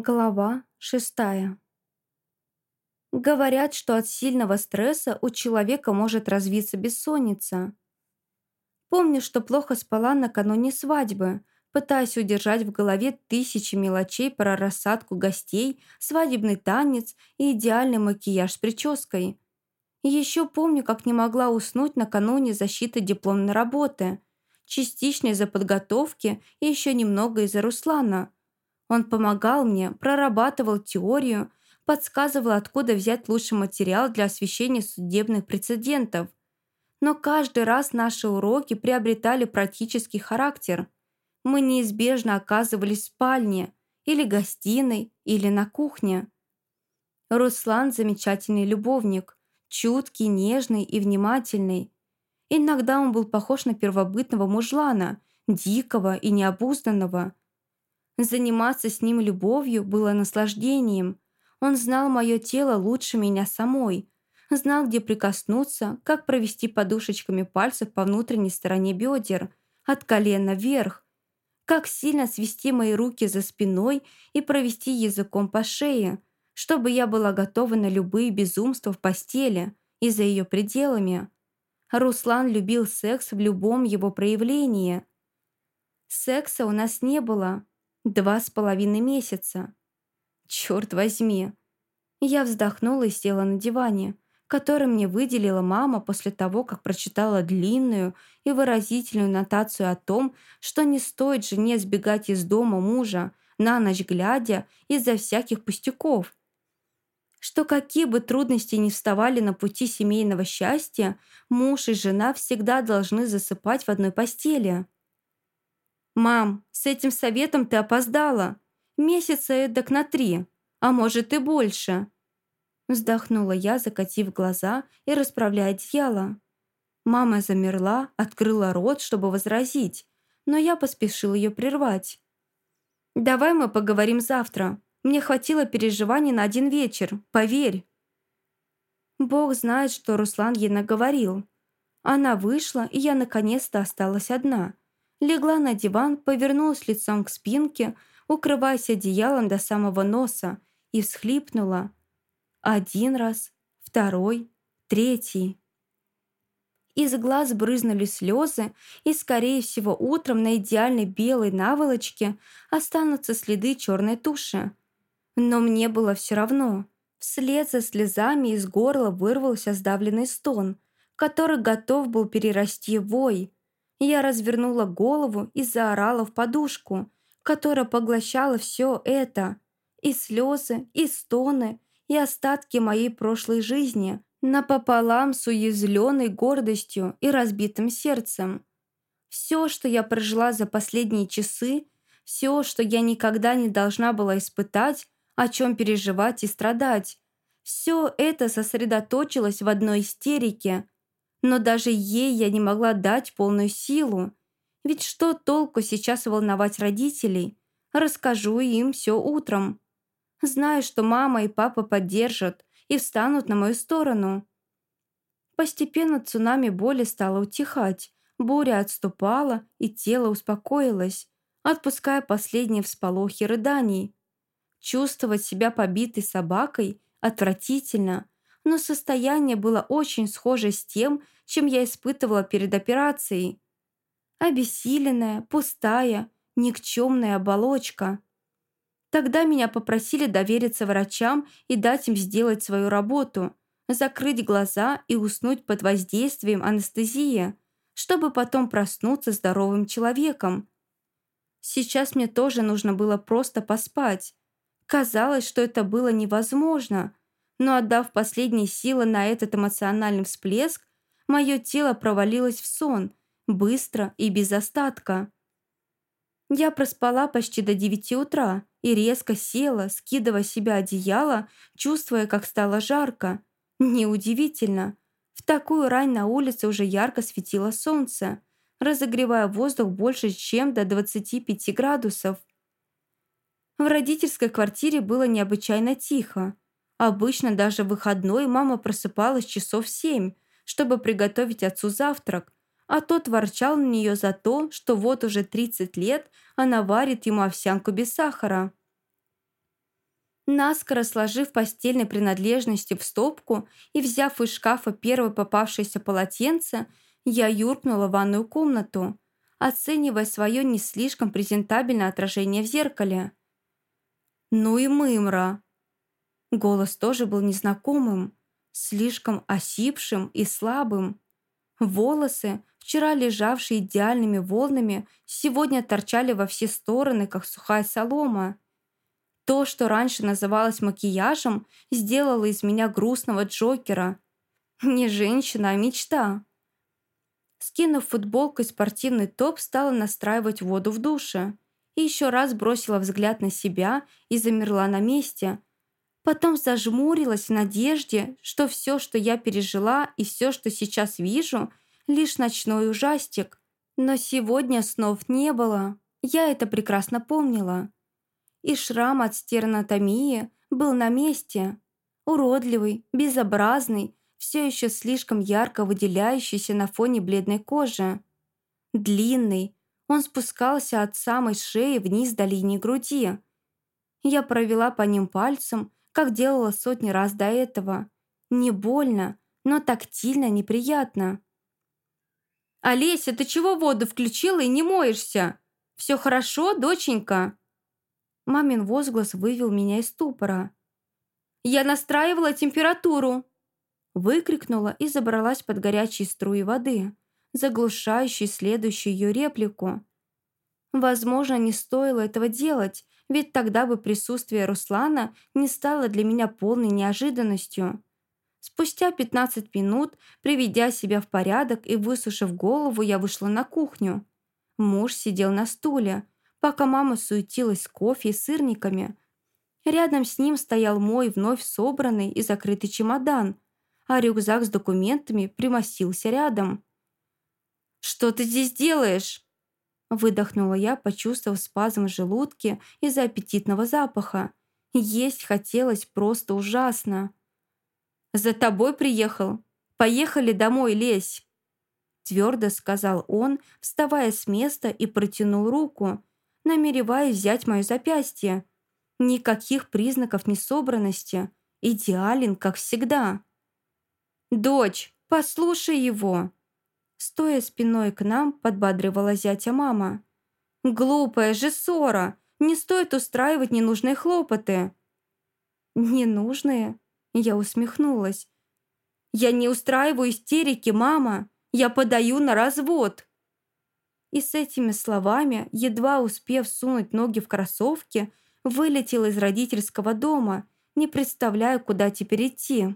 Глава шестая. Говорят, что от сильного стресса у человека может развиться бессонница. Помню, что плохо спала накануне свадьбы, пытаясь удержать в голове тысячи мелочей про рассадку гостей, свадебный танец и идеальный макияж с прической. Еще помню, как не могла уснуть накануне защиты дипломной работы, частично из-за подготовки и еще немного из-за Руслана – он помогал мне, прорабатывал теорию, подсказывал, откуда взять лучший материал для освещения судебных прецедентов. Но каждый раз наши уроки приобретали практический характер. Мы неизбежно оказывались в спальне, или гостиной, или на кухне. Руслан – замечательный любовник, чуткий, нежный и внимательный. Иногда он был похож на первобытного мужлана, дикого и необузданного – Заниматься с ним любовью было наслаждением. Он знал мое тело лучше меня самой. Знал, где прикоснуться, как провести подушечками пальцев по внутренней стороне бедер, от колена вверх, как сильно свести мои руки за спиной и провести языком по шее, чтобы я была готова на любые безумства в постели и за ее пределами. Руслан любил секс в любом его проявлении. Секса у нас не было, Два с половиной месяца. Черт возьми. Я вздохнула и села на диване, который мне выделила мама после того, как прочитала длинную и выразительную нотацию о том, что не стоит жене сбегать из дома мужа, на ночь глядя из-за всяких пустяков. Что какие бы трудности ни вставали на пути семейного счастья, муж и жена всегда должны засыпать в одной постели. «Мам, с этим советом ты опоздала. Месяца эдак на три, а может и больше». Вздохнула я, закатив глаза и расправляя одеяло. Мама замерла, открыла рот, чтобы возразить, но я поспешил ее прервать. «Давай мы поговорим завтра. Мне хватило переживаний на один вечер, поверь». Бог знает, что Руслан ей наговорил. Она вышла, и я наконец-то осталась одна – легла на диван, повернулась лицом к спинке, укрываясь одеялом до самого носа, и всхлипнула. Один раз, второй, третий. Из глаз брызнули слезы, и, скорее всего, утром на идеальной белой наволочке останутся следы черной туши. Но мне было все равно. Вслед за слезами из горла вырвался сдавленный стон, который готов был перерасти вой – я развернула голову и заорала в подушку, которая поглощала все это. И слезы, и стоны, и остатки моей прошлой жизни, напополам с уязвленной гордостью и разбитым сердцем. Все, что я прожила за последние часы, все, что я никогда не должна была испытать, о чем переживать и страдать, все это сосредоточилось в одной истерике – но даже ей я не могла дать полную силу. Ведь что толку сейчас волновать родителей? Расскажу им все утром. Знаю, что мама и папа поддержат и встанут на мою сторону. Постепенно цунами боли стало утихать, буря отступала, и тело успокоилось, отпуская последние всполохи рыданий. Чувствовать себя побитой собакой отвратительно – но состояние было очень схоже с тем, чем я испытывала перед операцией. Обессиленная, пустая, никчемная оболочка. Тогда меня попросили довериться врачам и дать им сделать свою работу, закрыть глаза и уснуть под воздействием анестезии, чтобы потом проснуться здоровым человеком. Сейчас мне тоже нужно было просто поспать. Казалось, что это было невозможно, но отдав последние силы на этот эмоциональный всплеск, мое тело провалилось в сон, быстро и без остатка. Я проспала почти до девяти утра и резко села, скидывая себя одеяло, чувствуя, как стало жарко. Неудивительно. В такую рань на улице уже ярко светило солнце, разогревая воздух больше, чем до 25 градусов. В родительской квартире было необычайно тихо. Обычно даже в выходной мама просыпалась часов семь, чтобы приготовить отцу завтрак, а тот ворчал на нее за то, что вот уже 30 лет она варит ему овсянку без сахара. Наскоро сложив постельной принадлежности в стопку и взяв из шкафа первое попавшееся полотенце, я юркнула в ванную комнату, оценивая свое не слишком презентабельное отражение в зеркале. «Ну и мымра!» Голос тоже был незнакомым, слишком осипшим и слабым. Волосы, вчера лежавшие идеальными волнами, сегодня торчали во все стороны, как сухая солома. То, что раньше называлось макияжем, сделало из меня грустного Джокера. Не женщина, а мечта. Скинув футболку и спортивный топ, стала настраивать воду в душе. И еще раз бросила взгляд на себя и замерла на месте. Потом зажмурилась в надежде, что все, что я пережила и все, что сейчас вижу, лишь ночной ужастик. Но сегодня снов не было. Я это прекрасно помнила и шрам от стернотомии был на месте. Уродливый, безобразный, все еще слишком ярко выделяющийся на фоне бледной кожи. Длинный, он спускался от самой шеи вниз до линии груди. Я провела по ним пальцем, как делала сотни раз до этого. Не больно, но тактильно неприятно. «Олеся, ты чего воду включила и не моешься? Все хорошо, доченька?» Мамин возглас вывел меня из ступора. «Я настраивала температуру!» Выкрикнула и забралась под горячие струи воды, заглушающие следующую ее реплику. Возможно, не стоило этого делать, ведь тогда бы присутствие Руслана не стало для меня полной неожиданностью. Спустя 15 минут, приведя себя в порядок и высушив голову, я вышла на кухню. Муж сидел на стуле, пока мама суетилась с кофе и сырниками. Рядом с ним стоял мой вновь собранный и закрытый чемодан, а рюкзак с документами примостился рядом. «Что ты здесь делаешь?» Выдохнула я, почувствовав спазм в желудке из-за аппетитного запаха. Есть хотелось просто ужасно. «За тобой приехал. Поехали домой, лезь!» Твердо сказал он, вставая с места и протянул руку, намереваясь взять мое запястье. Никаких признаков несобранности. Идеален, как всегда. «Дочь, послушай его!» Стоя спиной к нам, подбадривала зятя мама. «Глупая же ссора! Не стоит устраивать ненужные хлопоты!» «Ненужные?» Я усмехнулась. «Я не устраиваю истерики, мама! Я подаю на развод!» И с этими словами, едва успев сунуть ноги в кроссовки, вылетел из родительского дома, не представляя, куда теперь идти.